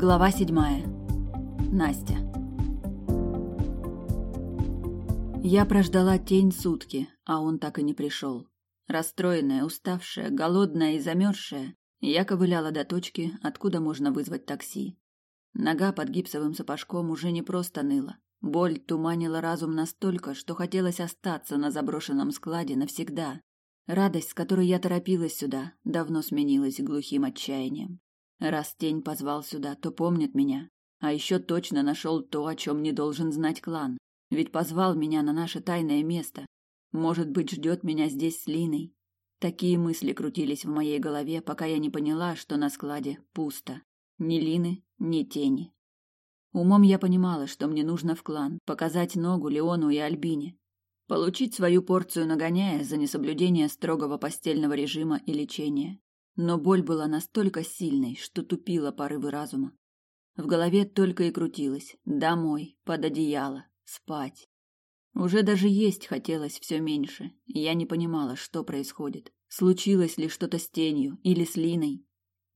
Глава седьмая. Настя. Я прождала тень сутки, а он так и не пришел. Расстроенная, уставшая, голодная и замерзшая, я ковыляла до точки, откуда можно вызвать такси. Нога под гипсовым сапожком уже не просто ныла. Боль туманила разум настолько, что хотелось остаться на заброшенном складе навсегда. Радость, с которой я торопилась сюда, давно сменилась глухим отчаянием. Раз тень позвал сюда, то помнит меня. А еще точно нашел то, о чем не должен знать клан. Ведь позвал меня на наше тайное место. Может быть, ждет меня здесь с Линой. Такие мысли крутились в моей голове, пока я не поняла, что на складе пусто. Ни Лины, ни тени. Умом я понимала, что мне нужно в клан, показать ногу Леону и Альбине, получить свою порцию нагоняя за несоблюдение строгого постельного режима и лечения. Но боль была настолько сильной, что тупила порывы разума. В голове только и крутилось: домой, под одеяло, спать. Уже даже есть хотелось все меньше, я не понимала, что происходит. Случилось ли что-то с тенью или с Линой?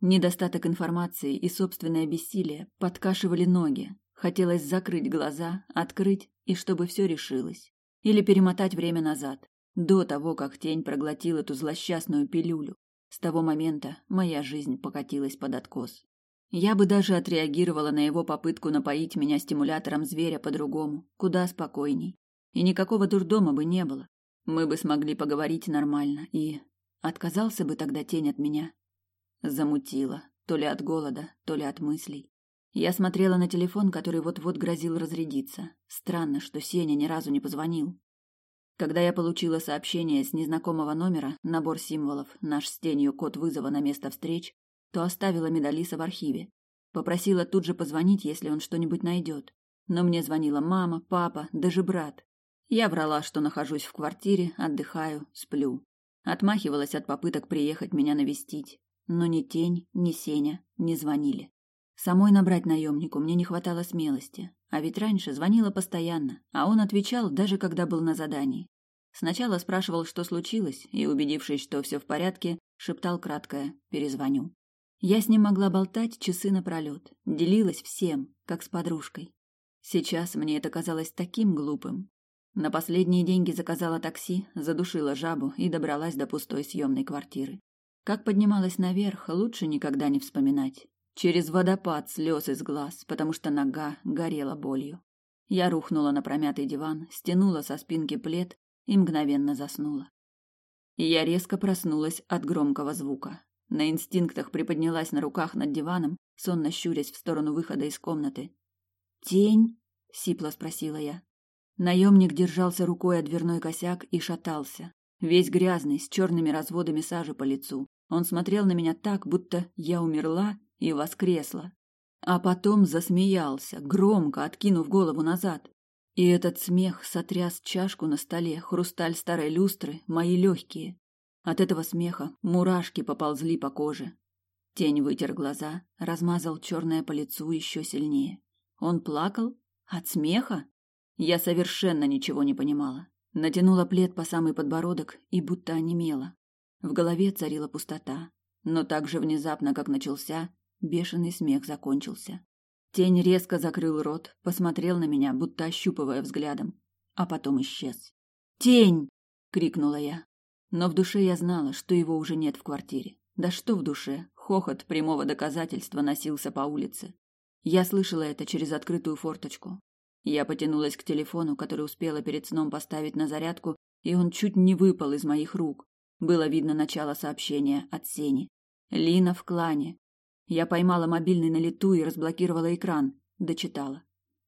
Недостаток информации и собственное бессилие подкашивали ноги. Хотелось закрыть глаза, открыть, и чтобы все решилось. Или перемотать время назад, до того, как тень проглотил эту злосчастную пилюлю. С того момента моя жизнь покатилась под откос. Я бы даже отреагировала на его попытку напоить меня стимулятором зверя по-другому, куда спокойней. И никакого дурдома бы не было. Мы бы смогли поговорить нормально, и... Отказался бы тогда тень от меня, Замутило, то ли от голода, то ли от мыслей. Я смотрела на телефон, который вот-вот грозил разрядиться. Странно, что Сеня ни разу не позвонил. Когда я получила сообщение с незнакомого номера, набор символов, наш с тенью код вызова на место встреч, то оставила Медалиса в архиве. Попросила тут же позвонить, если он что-нибудь найдет. Но мне звонила мама, папа, даже брат. Я врала, что нахожусь в квартире, отдыхаю, сплю. Отмахивалась от попыток приехать меня навестить. Но ни тень, ни Сеня не звонили. Самой набрать наемнику мне не хватало смелости, а ведь раньше звонила постоянно, а он отвечал даже когда был на задании. Сначала спрашивал, что случилось, и, убедившись, что все в порядке, шептал краткое «перезвоню». Я с ним могла болтать часы напролет, делилась всем, как с подружкой. Сейчас мне это казалось таким глупым. На последние деньги заказала такси, задушила жабу и добралась до пустой съемной квартиры. Как поднималась наверх, лучше никогда не вспоминать. Через водопад слез из глаз, потому что нога горела болью. Я рухнула на промятый диван, стянула со спинки плед и мгновенно заснула. И я резко проснулась от громкого звука. На инстинктах приподнялась на руках над диваном, сонно щурясь в сторону выхода из комнаты. «Тень?» — сипло спросила я. Наемник держался рукой о дверной косяк и шатался, весь грязный, с черными разводами сажи по лицу. Он смотрел на меня так, будто я умерла и воскресла. А потом засмеялся, громко откинув голову назад. И этот смех сотряс чашку на столе, хрусталь старой люстры, мои легкие. От этого смеха мурашки поползли по коже. Тень вытер глаза, размазал черное по лицу еще сильнее. Он плакал? От смеха? Я совершенно ничего не понимала. Натянула плед по самый подбородок и будто онемела. В голове царила пустота, но так же внезапно, как начался, бешеный смех закончился. Тень резко закрыл рот, посмотрел на меня, будто ощупывая взглядом, а потом исчез. «Тень!» — крикнула я. Но в душе я знала, что его уже нет в квартире. Да что в душе? Хохот прямого доказательства носился по улице. Я слышала это через открытую форточку. Я потянулась к телефону, который успела перед сном поставить на зарядку, и он чуть не выпал из моих рук. Было видно начало сообщения от Сени. Лина в клане. Я поймала мобильный на лету и разблокировала экран. Дочитала.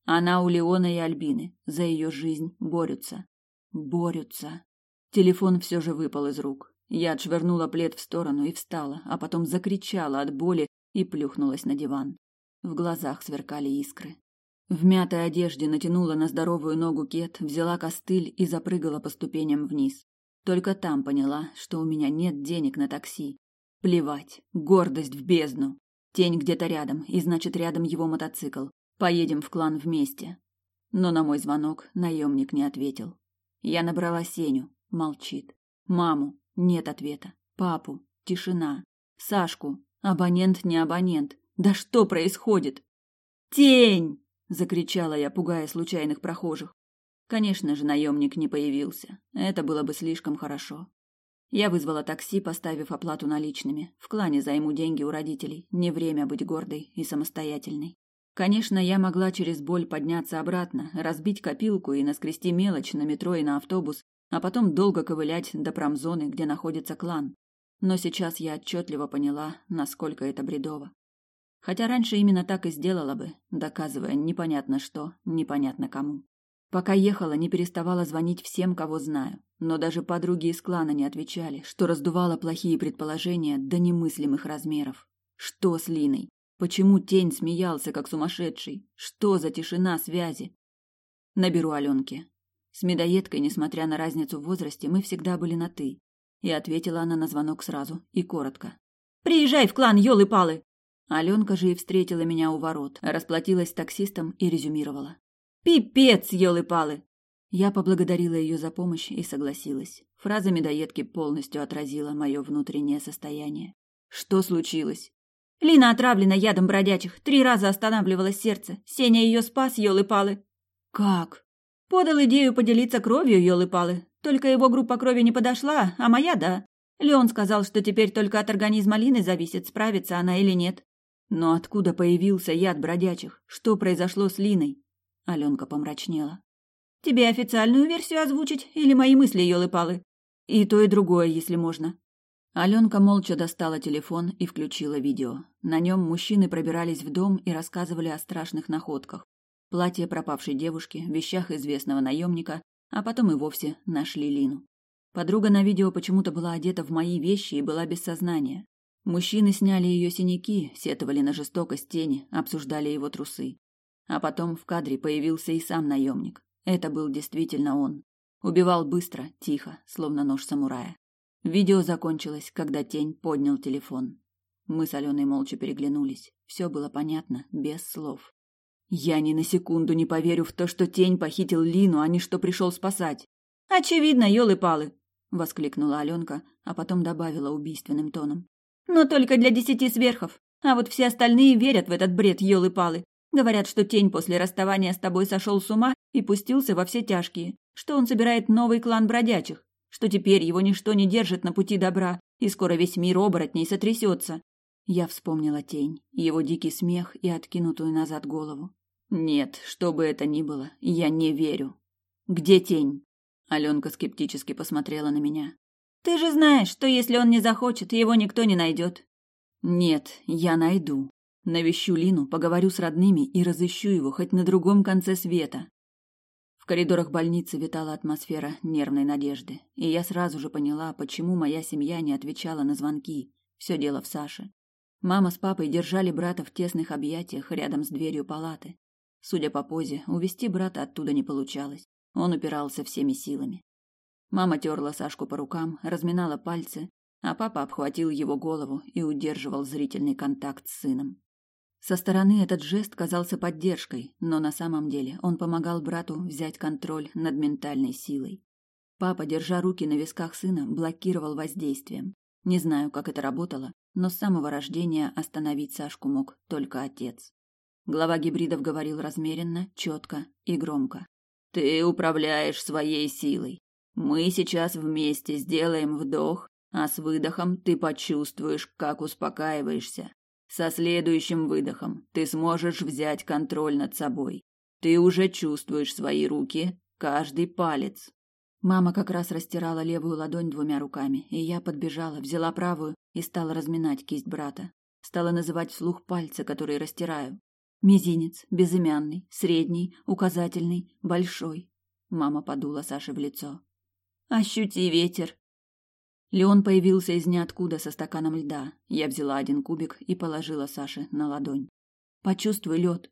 Она у Леона и Альбины. За ее жизнь борются. Борются. Телефон все же выпал из рук. Я отшвырнула плед в сторону и встала, а потом закричала от боли и плюхнулась на диван. В глазах сверкали искры. В мятой одежде натянула на здоровую ногу кет, взяла костыль и запрыгала по ступеням вниз. Только там поняла, что у меня нет денег на такси. Плевать, гордость в бездну. Тень где-то рядом, и значит рядом его мотоцикл. Поедем в клан вместе. Но на мой звонок наемник не ответил. Я набрала Сеню, молчит. Маму, нет ответа. Папу, тишина. Сашку, абонент не абонент. Да что происходит? Тень! закричала я, пугая случайных прохожих. Конечно же, наемник не появился. Это было бы слишком хорошо. Я вызвала такси, поставив оплату наличными. В клане займу деньги у родителей. Не время быть гордой и самостоятельной. Конечно, я могла через боль подняться обратно, разбить копилку и наскрести мелочь на метро и на автобус, а потом долго ковылять до промзоны, где находится клан. Но сейчас я отчетливо поняла, насколько это бредово. Хотя раньше именно так и сделала бы, доказывая непонятно что, непонятно кому. Пока ехала, не переставала звонить всем, кого знаю, но даже подруги из клана не отвечали, что раздувало плохие предположения до немыслимых размеров. Что с Линой? Почему тень смеялся, как сумасшедший? Что за тишина связи? Наберу Аленке. С медоедкой, несмотря на разницу в возрасте, мы всегда были на «ты». И ответила она на звонок сразу и коротко. «Приезжай в клан, елы-палы!» Аленка же и встретила меня у ворот, расплатилась таксистом и резюмировала. «Пипец, елы-палы!» Я поблагодарила ее за помощь и согласилась. Фраза медоедки полностью отразила мое внутреннее состояние. Что случилось? Лина отравлена ядом бродячих. Три раза останавливалось сердце. Сеня ее спас, елы-палы. Как? Подал идею поделиться кровью, елы-палы. Только его группа крови не подошла, а моя – да. Леон сказал, что теперь только от организма Лины зависит, справится она или нет. Но откуда появился яд бродячих? Что произошло с Линой? Аленка помрачнела. Тебе официальную версию озвучить или мои мысли, елы-палы? И то, и другое, если можно. Аленка молча достала телефон и включила видео. На нем мужчины пробирались в дом и рассказывали о страшных находках. Платье пропавшей девушки, вещах известного наемника, а потом и вовсе нашли Лину. Подруга на видео почему-то была одета в мои вещи и была без сознания. Мужчины сняли ее синяки, сетовали на жестокость тени, обсуждали его трусы. А потом в кадре появился и сам наемник. Это был действительно он. Убивал быстро, тихо, словно нож самурая. Видео закончилось, когда тень поднял телефон. Мы с Аленой молча переглянулись. Все было понятно, без слов. Я ни на секунду не поверю в то, что тень похитил Лину, а не что пришел спасать. Очевидно, елы-палы, воскликнула Аленка, а потом добавила убийственным тоном. Но только для десяти сверхов. А вот все остальные верят в этот бред, елы-палы. Говорят, что тень после расставания с тобой сошел с ума и пустился во все тяжкие, что он собирает новый клан бродячих, что теперь его ничто не держит на пути добра, и скоро весь мир оборотней сотрясется. Я вспомнила тень, его дикий смех и откинутую назад голову. Нет, что бы это ни было, я не верю. Где тень? Аленка скептически посмотрела на меня. Ты же знаешь, что если он не захочет, его никто не найдет. Нет, я найду. Навещу Лину, поговорю с родными и разыщу его хоть на другом конце света. В коридорах больницы витала атмосфера нервной надежды, и я сразу же поняла, почему моя семья не отвечала на звонки. Все дело в Саше. Мама с папой держали брата в тесных объятиях рядом с дверью палаты. Судя по позе, увести брата оттуда не получалось. Он упирался всеми силами. Мама терла Сашку по рукам, разминала пальцы, а папа обхватил его голову и удерживал зрительный контакт с сыном. Со стороны этот жест казался поддержкой, но на самом деле он помогал брату взять контроль над ментальной силой. Папа, держа руки на висках сына, блокировал воздействием. Не знаю, как это работало, но с самого рождения остановить Сашку мог только отец. Глава гибридов говорил размеренно, четко и громко. «Ты управляешь своей силой. Мы сейчас вместе сделаем вдох, а с выдохом ты почувствуешь, как успокаиваешься. Со следующим выдохом ты сможешь взять контроль над собой. Ты уже чувствуешь свои руки, каждый палец. Мама как раз растирала левую ладонь двумя руками, и я подбежала, взяла правую и стала разминать кисть брата. Стала называть вслух пальцы, которые растираю. Мизинец, безымянный, средний, указательный, большой. Мама подула Саше в лицо. Ощути ветер, Леон появился из ниоткуда со стаканом льда. Я взяла один кубик и положила Саше на ладонь. Почувствуй лед.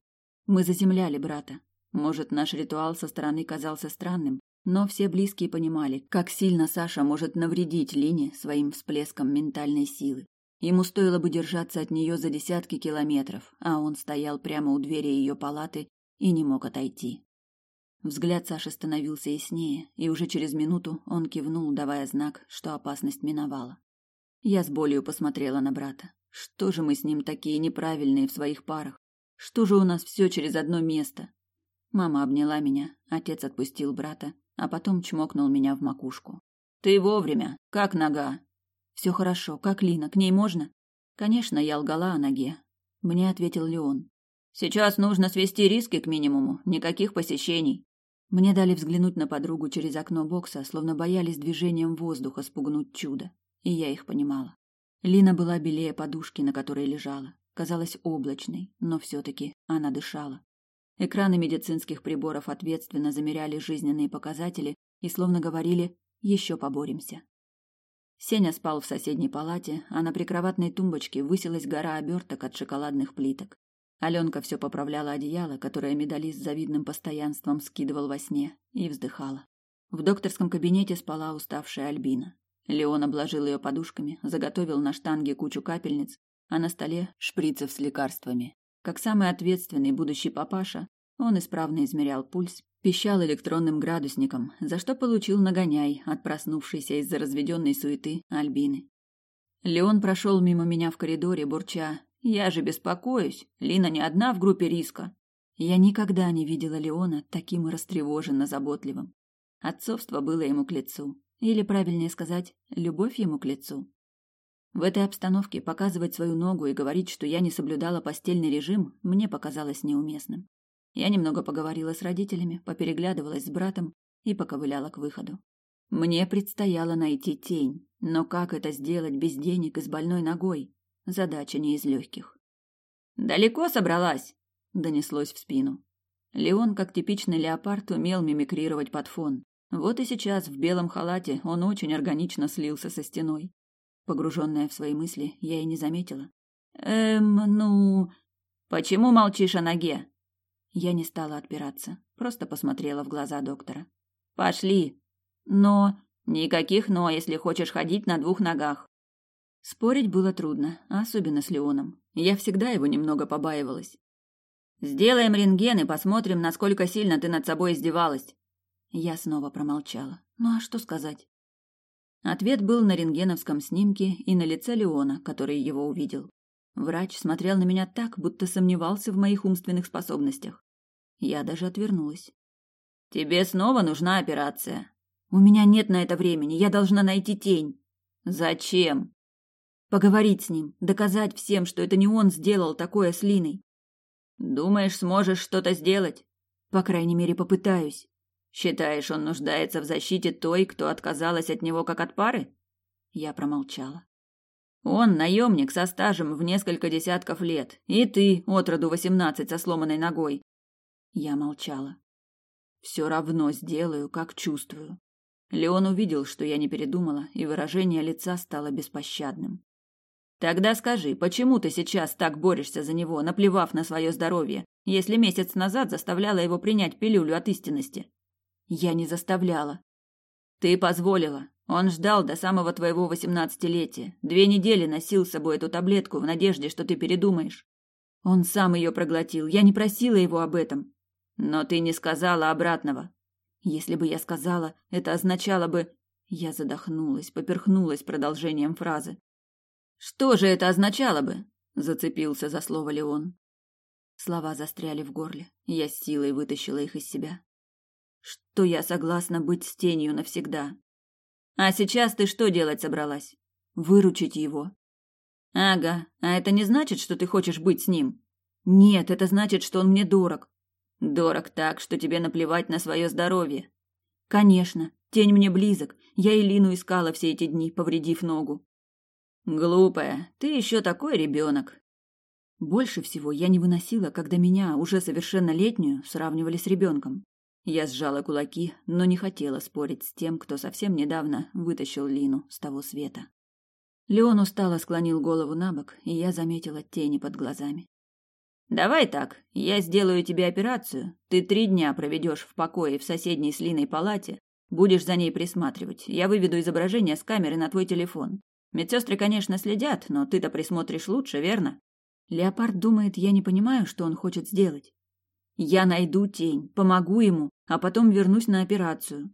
Мы заземляли брата. Может, наш ритуал со стороны казался странным, но все близкие понимали, как сильно Саша может навредить Лине своим всплеском ментальной силы. Ему стоило бы держаться от нее за десятки километров, а он стоял прямо у двери ее палаты и не мог отойти. Взгляд Саши становился яснее, и уже через минуту он кивнул, давая знак, что опасность миновала. Я с болью посмотрела на брата. Что же мы с ним такие неправильные в своих парах? Что же у нас все через одно место? Мама обняла меня, отец отпустил брата, а потом чмокнул меня в макушку. Ты вовремя. Как нога? Все хорошо. Как Лина? К ней можно? Конечно, я лгала о ноге. Мне ответил Леон. Сейчас нужно свести риски к минимуму. Никаких посещений. Мне дали взглянуть на подругу через окно бокса, словно боялись движением воздуха спугнуть чудо. И я их понимала. Лина была белее подушки, на которой лежала. Казалась облачной, но все-таки она дышала. Экраны медицинских приборов ответственно замеряли жизненные показатели и словно говорили «еще поборемся». Сеня спал в соседней палате, а на прикроватной тумбочке высилась гора оберток от шоколадных плиток. Аленка все поправляла одеяло, которое медалист с завидным постоянством скидывал во сне, и вздыхала. В докторском кабинете спала уставшая Альбина. Леон обложил ее подушками, заготовил на штанге кучу капельниц, а на столе шприцев с лекарствами. Как самый ответственный будущий папаша, он исправно измерял пульс, пищал электронным градусником, за что получил нагоняй от проснувшейся из-за разведенной суеты Альбины. Леон прошел мимо меня в коридоре, бурча я же беспокоюсь. Лина не одна в группе риска. Я никогда не видела Леона таким растревоженно заботливым. Отцовство было ему к лицу. Или, правильнее сказать, любовь ему к лицу. В этой обстановке показывать свою ногу и говорить, что я не соблюдала постельный режим, мне показалось неуместным. Я немного поговорила с родителями, попереглядывалась с братом и поковыляла к выходу. Мне предстояло найти тень, но как это сделать без денег и с больной ногой? Задача не из легких. «Далеко собралась?» — донеслось в спину. Леон, как типичный леопард, умел мимикрировать под фон. Вот и сейчас в белом халате он очень органично слился со стеной. Погруженная в свои мысли, я и не заметила. «Эм, ну...» «Почему молчишь о ноге?» Я не стала отпираться, просто посмотрела в глаза доктора. «Пошли!» «Но...» «Никаких «но», если хочешь ходить на двух ногах. Спорить было трудно, особенно с Леоном. Я всегда его немного побаивалась. «Сделаем рентген и посмотрим, насколько сильно ты над собой издевалась». Я снова промолчала. Ну а что сказать? Ответ был на рентгеновском снимке и на лице Леона, который его увидел. Врач смотрел на меня так, будто сомневался в моих умственных способностях. Я даже отвернулась. «Тебе снова нужна операция». «У меня нет на это времени, я должна найти тень». «Зачем?» Поговорить с ним, доказать всем, что это не он сделал такое с Линой. Думаешь, сможешь что-то сделать? По крайней мере, попытаюсь. Считаешь, он нуждается в защите той, кто отказалась от него как от пары? Я промолчала. Он наемник со стажем в несколько десятков лет, и ты, от роду восемнадцать, со сломанной ногой. Я молчала. Все равно сделаю, как чувствую. Леон увидел, что я не передумала, и выражение лица стало беспощадным. Тогда скажи, почему ты сейчас так борешься за него, наплевав на свое здоровье, если месяц назад заставляла его принять пилюлю от истинности? Я не заставляла. Ты позволила. Он ждал до самого твоего восемнадцатилетия. Две недели носил с собой эту таблетку в надежде, что ты передумаешь. Он сам ее проглотил. Я не просила его об этом. Но ты не сказала обратного. Если бы я сказала, это означало бы... Я задохнулась, поперхнулась продолжением фразы. Что же это означало бы? Зацепился за слово Леон. Слова застряли в горле. Я с силой вытащила их из себя. Что я согласна быть с тенью навсегда. А сейчас ты что делать собралась? Выручить его. Ага, а это не значит, что ты хочешь быть с ним? Нет, это значит, что он мне дорог. Дорог так, что тебе наплевать на свое здоровье. Конечно, тень мне близок. Я Илину искала все эти дни, повредив ногу. Глупая, ты еще такой ребенок. Больше всего я не выносила, когда меня, уже совершеннолетнюю, сравнивали с ребенком. Я сжала кулаки, но не хотела спорить с тем, кто совсем недавно вытащил Лину с того света. Леон устало склонил голову на бок, и я заметила тени под глазами. «Давай так, я сделаю тебе операцию. Ты три дня проведешь в покое в соседней с Линой палате, будешь за ней присматривать. Я выведу изображение с камеры на твой телефон. Медсестры, конечно, следят, но ты-то присмотришь лучше, верно? Леопард думает, я не понимаю, что он хочет сделать. Я найду тень, помогу ему, а потом вернусь на операцию.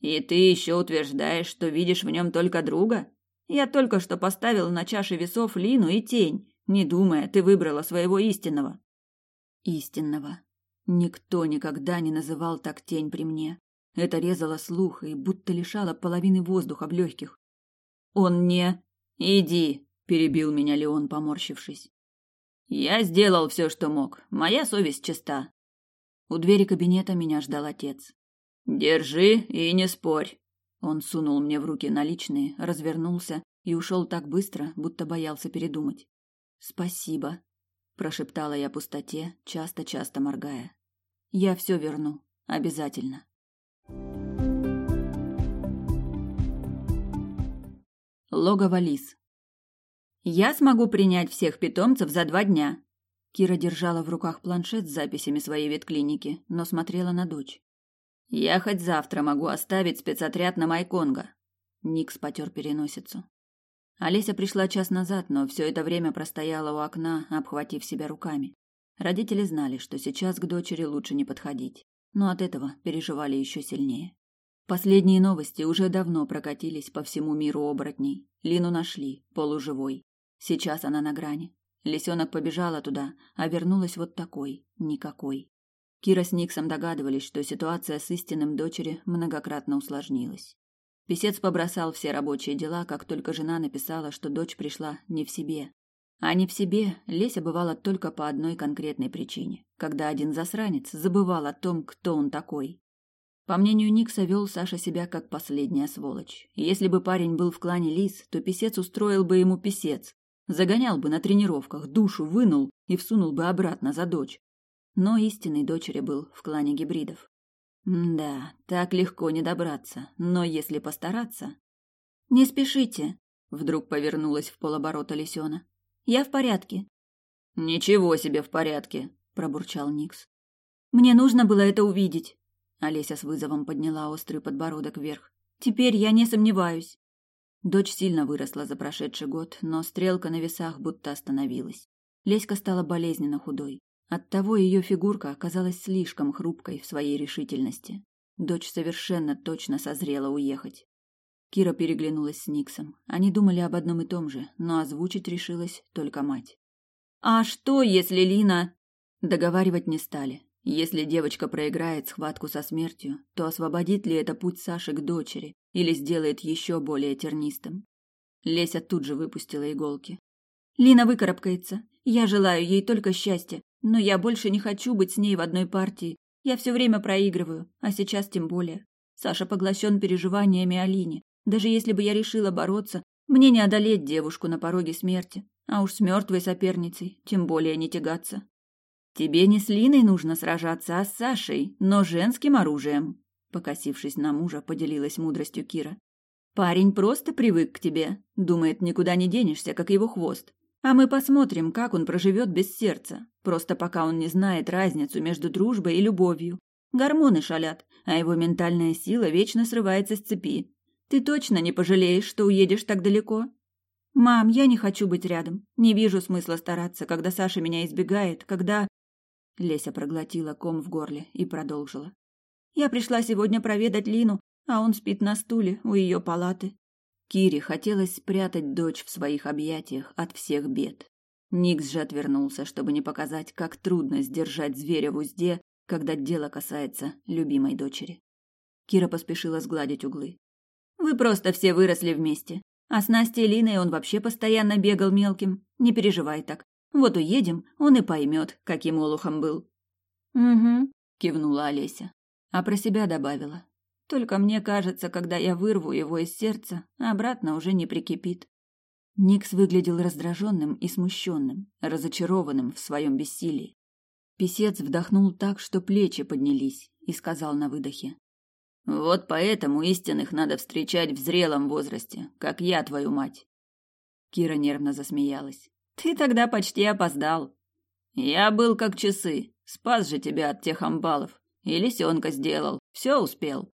И ты еще утверждаешь, что видишь в нем только друга? Я только что поставил на чаше весов Лину и тень. Не думая, ты выбрала своего истинного. Истинного. Никто никогда не называл так тень при мне. Это резало слух и будто лишало половины воздуха в легких. Он не... Иди, перебил меня Леон, поморщившись. Я сделал все, что мог. Моя совесть чиста. У двери кабинета меня ждал отец. Держи и не спорь. Он сунул мне в руки наличные, развернулся и ушел так быстро, будто боялся передумать. Спасибо, прошептала я пустоте, часто-часто моргая. Я все верну, обязательно. Логово лис. Я смогу принять всех питомцев за два дня. Кира держала в руках планшет с записями своей ветклиники, но смотрела на дочь. Я хоть завтра могу оставить спецотряд на Майконго. Никс потер переносицу. Олеся пришла час назад, но все это время простояла у окна, обхватив себя руками. Родители знали, что сейчас к дочери лучше не подходить, но от этого переживали еще сильнее. Последние новости уже давно прокатились по всему миру оборотней. Лину нашли, полуживой. Сейчас она на грани. Лисенок побежала туда, а вернулась вот такой, никакой. Кира с Никсом догадывались, что ситуация с истинным дочери многократно усложнилась. Песец побросал все рабочие дела, как только жена написала, что дочь пришла не в себе. А не в себе Леся бывала только по одной конкретной причине, когда один засранец забывал о том, кто он такой. По мнению Никса, вел Саша себя как последняя сволочь. Если бы парень был в клане Лис, то писец устроил бы ему писец. Загонял бы на тренировках, душу вынул и всунул бы обратно за дочь. Но истинной дочери был в клане гибридов. да, так легко не добраться, но если постараться... «Не спешите», — вдруг повернулась в полоборота Лисёна. «Я в порядке». «Ничего себе в порядке», — пробурчал Никс. «Мне нужно было это увидеть», Олеся с вызовом подняла острый подбородок вверх. «Теперь я не сомневаюсь». Дочь сильно выросла за прошедший год, но стрелка на весах будто остановилась. Леська стала болезненно худой. Оттого ее фигурка оказалась слишком хрупкой в своей решительности. Дочь совершенно точно созрела уехать. Кира переглянулась с Никсом. Они думали об одном и том же, но озвучить решилась только мать. «А что, если Лина...» Договаривать не стали. Если девочка проиграет схватку со смертью, то освободит ли это путь Саши к дочери или сделает еще более тернистым? Леся тут же выпустила иголки. Лина выкарабкается. Я желаю ей только счастья, но я больше не хочу быть с ней в одной партии. Я все время проигрываю, а сейчас тем более. Саша поглощен переживаниями о Лине. Даже если бы я решила бороться, мне не одолеть девушку на пороге смерти, а уж с мертвой соперницей тем более не тягаться. Тебе не с Линой нужно сражаться, а с Сашей, но женским оружием. Покосившись на мужа, поделилась мудростью Кира. Парень просто привык к тебе, думает, никуда не денешься, как его хвост. А мы посмотрим, как он проживет без сердца, просто пока он не знает разницу между дружбой и любовью. Гормоны шалят, а его ментальная сила вечно срывается с цепи. Ты точно не пожалеешь, что уедешь так далеко? Мам, я не хочу быть рядом. Не вижу смысла стараться, когда Саша меня избегает, когда Леся проглотила ком в горле и продолжила. Я пришла сегодня проведать Лину, а он спит на стуле у ее палаты. Кире хотелось спрятать дочь в своих объятиях от всех бед. Никс же отвернулся, чтобы не показать, как трудно сдержать зверя в узде, когда дело касается любимой дочери. Кира поспешила сгладить углы. «Вы просто все выросли вместе. А с Настей и Линой он вообще постоянно бегал мелким. Не переживай так. Вот уедем, он и поймет, каким олухом был. Угу, кивнула Олеся, а про себя добавила. Только мне кажется, когда я вырву его из сердца, обратно уже не прикипит. Никс выглядел раздраженным и смущенным, разочарованным в своем бессилии. Песец вдохнул так, что плечи поднялись, и сказал на выдохе. «Вот поэтому истинных надо встречать в зрелом возрасте, как я, твою мать». Кира нервно засмеялась. Ты тогда почти опоздал. Я был как часы. Спас же тебя от тех амбалов. И лисенка сделал. Все успел.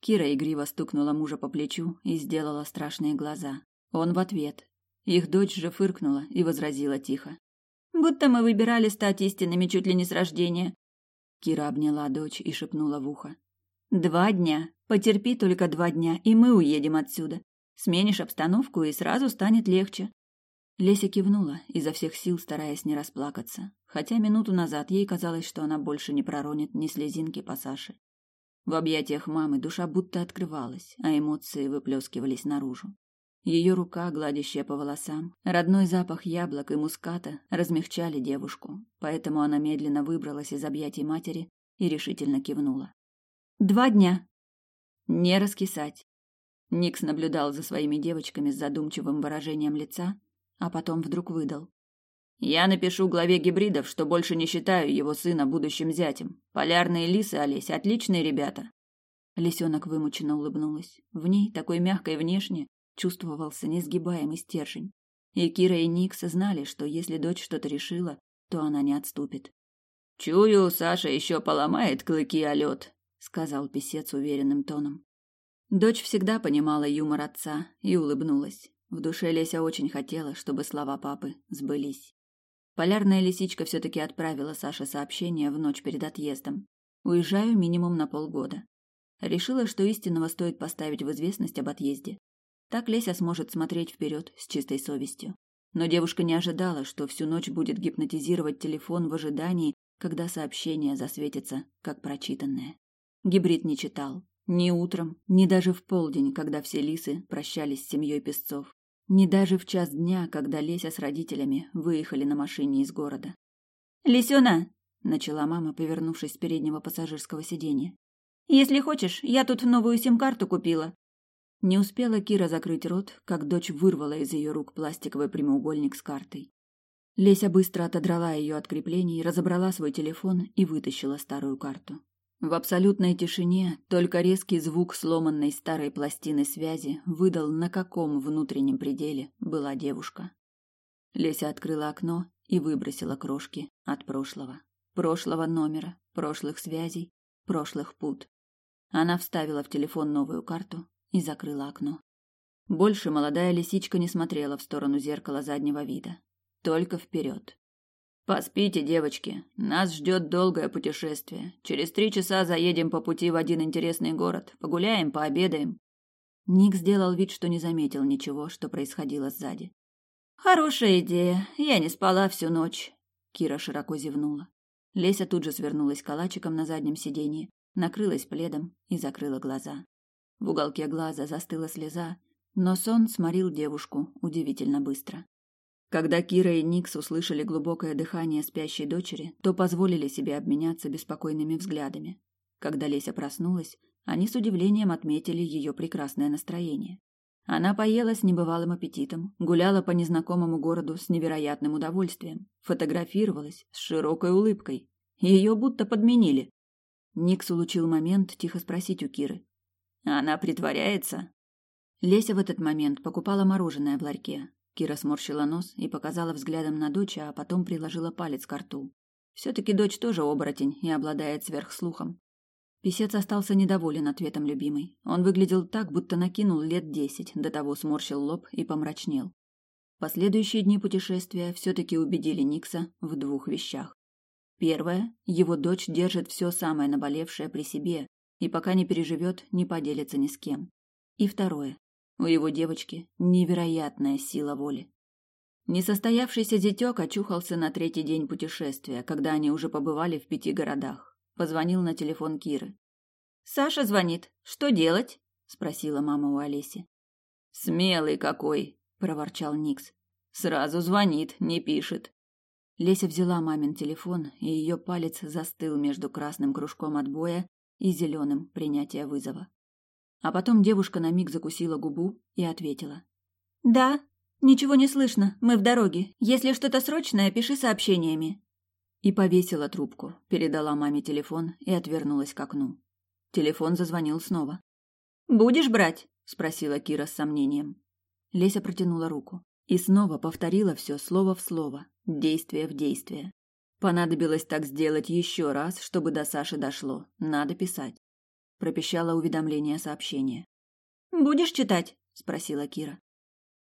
Кира игриво стукнула мужа по плечу и сделала страшные глаза. Он в ответ. Их дочь же фыркнула и возразила тихо. «Будто мы выбирали стать истинными чуть ли не с рождения». Кира обняла дочь и шепнула в ухо. «Два дня. Потерпи только два дня, и мы уедем отсюда. Сменишь обстановку, и сразу станет легче. Леся кивнула, изо всех сил стараясь не расплакаться, хотя минуту назад ей казалось, что она больше не проронит ни слезинки по Саше. В объятиях мамы душа будто открывалась, а эмоции выплескивались наружу. Ее рука, гладящая по волосам, родной запах яблок и муската размягчали девушку, поэтому она медленно выбралась из объятий матери и решительно кивнула. «Два дня!» «Не раскисать!» Никс наблюдал за своими девочками с задумчивым выражением лица, а потом вдруг выдал. «Я напишу главе гибридов, что больше не считаю его сына будущим зятем. Полярные лисы, Олесь, отличные ребята!» Лисенок вымученно улыбнулась. В ней, такой мягкой внешне, чувствовался несгибаемый стержень. И Кира и Никс знали, что если дочь что-то решила, то она не отступит. «Чую, Саша еще поломает клыки о лед», — сказал писец уверенным тоном. Дочь всегда понимала юмор отца и улыбнулась. В душе Леся очень хотела, чтобы слова папы сбылись. Полярная лисичка все-таки отправила Саше сообщение в ночь перед отъездом. «Уезжаю минимум на полгода». Решила, что истинного стоит поставить в известность об отъезде. Так Леся сможет смотреть вперед с чистой совестью. Но девушка не ожидала, что всю ночь будет гипнотизировать телефон в ожидании, когда сообщение засветится, как прочитанное. Гибрид не читал. Ни утром, ни даже в полдень, когда все лисы прощались с семьей песцов. Ни даже в час дня, когда Леся с родителями выехали на машине из города. «Лисёна!» – начала мама, повернувшись с переднего пассажирского сиденья. «Если хочешь, я тут новую сим-карту купила. Не успела Кира закрыть рот, как дочь вырвала из ее рук пластиковый прямоугольник с картой. Леся быстро отодрала ее от креплений, разобрала свой телефон и вытащила старую карту. В абсолютной тишине только резкий звук сломанной старой пластины связи выдал, на каком внутреннем пределе была девушка. Леся открыла окно и выбросила крошки от прошлого. Прошлого номера, прошлых связей, прошлых пут. Она вставила в телефон новую карту и закрыла окно. Больше молодая лисичка не смотрела в сторону зеркала заднего вида, только вперед. Поспите, девочки, нас ждет долгое путешествие. Через три часа заедем по пути в один интересный город, погуляем, пообедаем. Ник сделал вид, что не заметил ничего, что происходило сзади. Хорошая идея. Я не спала всю ночь. Кира широко зевнула. Леся тут же свернулась калачиком на заднем сиденье, накрылась пледом и закрыла глаза. В уголке глаза застыла слеза, но сон сморил девушку удивительно быстро. Когда Кира и Никс услышали глубокое дыхание спящей дочери, то позволили себе обменяться беспокойными взглядами. Когда Леся проснулась, они с удивлением отметили ее прекрасное настроение. Она поела с небывалым аппетитом, гуляла по незнакомому городу с невероятным удовольствием, фотографировалась с широкой улыбкой. Ее будто подменили. Никс улучил момент тихо спросить у Киры, она притворяется. Леся в этот момент покупала мороженое в ларьке. Кира сморщила нос и показала взглядом на дочь, а потом приложила палец к рту. Все-таки дочь тоже оборотень и обладает сверхслухом. Песец остался недоволен ответом любимой. Он выглядел так, будто накинул лет десять, до того сморщил лоб и помрачнел. Последующие дни путешествия все-таки убедили Никса в двух вещах. Первое, его дочь держит все самое наболевшее при себе и пока не переживет, не поделится ни с кем. И второе. У его девочки невероятная сила воли. Несостоявшийся зятёк очухался на третий день путешествия, когда они уже побывали в пяти городах. Позвонил на телефон Киры. «Саша звонит. Что делать?» – спросила мама у Олеси. «Смелый какой!» – проворчал Никс. «Сразу звонит, не пишет». Леся взяла мамин телефон, и ее палец застыл между красным кружком отбоя и зеленым принятия вызова. А потом девушка на миг закусила губу и ответила. «Да, ничего не слышно, мы в дороге. Если что-то срочное, пиши сообщениями». И повесила трубку, передала маме телефон и отвернулась к окну. Телефон зазвонил снова. «Будешь брать?» – спросила Кира с сомнением. Леся протянула руку и снова повторила все слово в слово, действие в действие. Понадобилось так сделать еще раз, чтобы до Саши дошло. Надо писать. Пропищало уведомление сообщения. «Будешь читать?» – спросила Кира.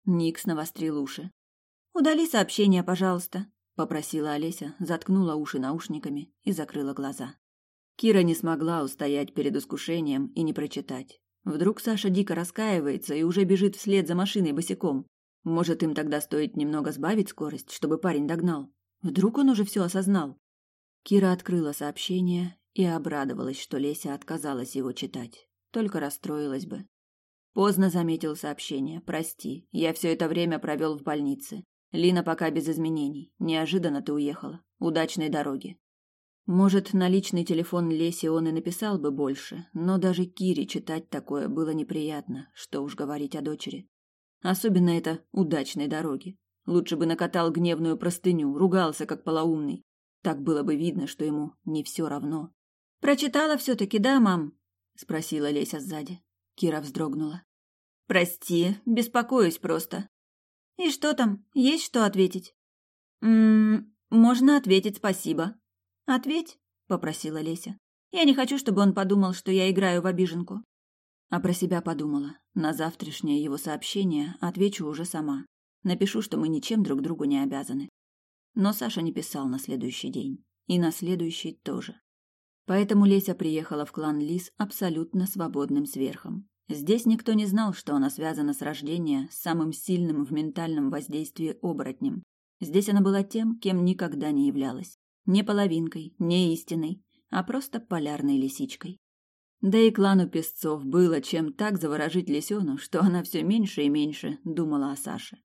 Никс навострил уши. «Удали сообщение, пожалуйста», – попросила Олеся, заткнула уши наушниками и закрыла глаза. Кира не смогла устоять перед искушением и не прочитать. Вдруг Саша дико раскаивается и уже бежит вслед за машиной босиком. Может, им тогда стоит немного сбавить скорость, чтобы парень догнал? Вдруг он уже все осознал? Кира открыла сообщение и обрадовалась, что Леся отказалась его читать. Только расстроилась бы. Поздно заметил сообщение. «Прости, я все это время провел в больнице. Лина пока без изменений. Неожиданно ты уехала. Удачной дороги». Может, на личный телефон Леси он и написал бы больше, но даже Кире читать такое было неприятно, что уж говорить о дочери. Особенно это удачной дороги. Лучше бы накатал гневную простыню, ругался как полоумный. Так было бы видно, что ему не все равно. «Прочитала все-таки, да, мам?» — спросила Леся сзади. Кира вздрогнула. «Прости, беспокоюсь просто». «И что там? Есть что ответить?» «Ммм, можно ответить спасибо». «Ответь», — попросила Леся. «Я не хочу, чтобы он подумал, что я играю в обиженку». А про себя подумала. На завтрашнее его сообщение отвечу уже сама. Напишу, что мы ничем друг другу не обязаны. Но Саша не писал на следующий день. И на следующий тоже. Поэтому Леся приехала в клан Лис абсолютно свободным сверхом. Здесь никто не знал, что она связана с рождения с самым сильным в ментальном воздействии оборотнем. Здесь она была тем, кем никогда не являлась. Не половинкой, не истиной, а просто полярной лисичкой. Да и клану песцов было чем так заворожить Лисену, что она все меньше и меньше думала о Саше.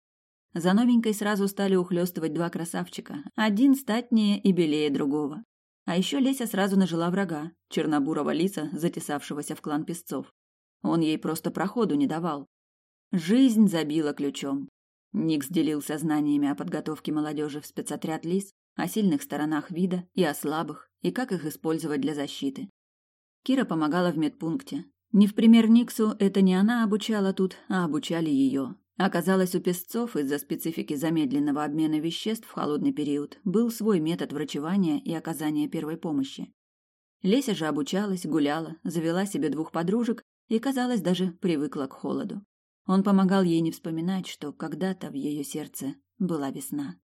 За новенькой сразу стали ухлёстывать два красавчика, один статнее и белее другого. А еще Леся сразу нажила врага, чернобурого лиса, затесавшегося в клан песцов. Он ей просто проходу не давал. Жизнь забила ключом. Никс делился знаниями о подготовке молодежи в спецотряд лис, о сильных сторонах вида и о слабых, и как их использовать для защиты. Кира помогала в медпункте. Не в пример Никсу, это не она обучала тут, а обучали ее. Оказалось, у песцов из-за специфики замедленного обмена веществ в холодный период был свой метод врачевания и оказания первой помощи. Леся же обучалась, гуляла, завела себе двух подружек и, казалось, даже привыкла к холоду. Он помогал ей не вспоминать, что когда-то в ее сердце была весна.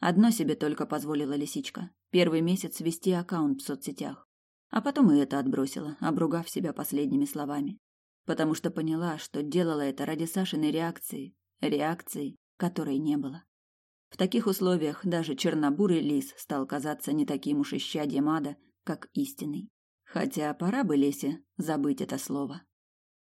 Одно себе только позволила лисичка – первый месяц вести аккаунт в соцсетях. А потом и это отбросила, обругав себя последними словами потому что поняла, что делала это ради Сашиной реакции, реакции, которой не было. В таких условиях даже чернобурый лис стал казаться не таким уж исчадьем ада, как истинный. Хотя пора бы Лесе забыть это слово.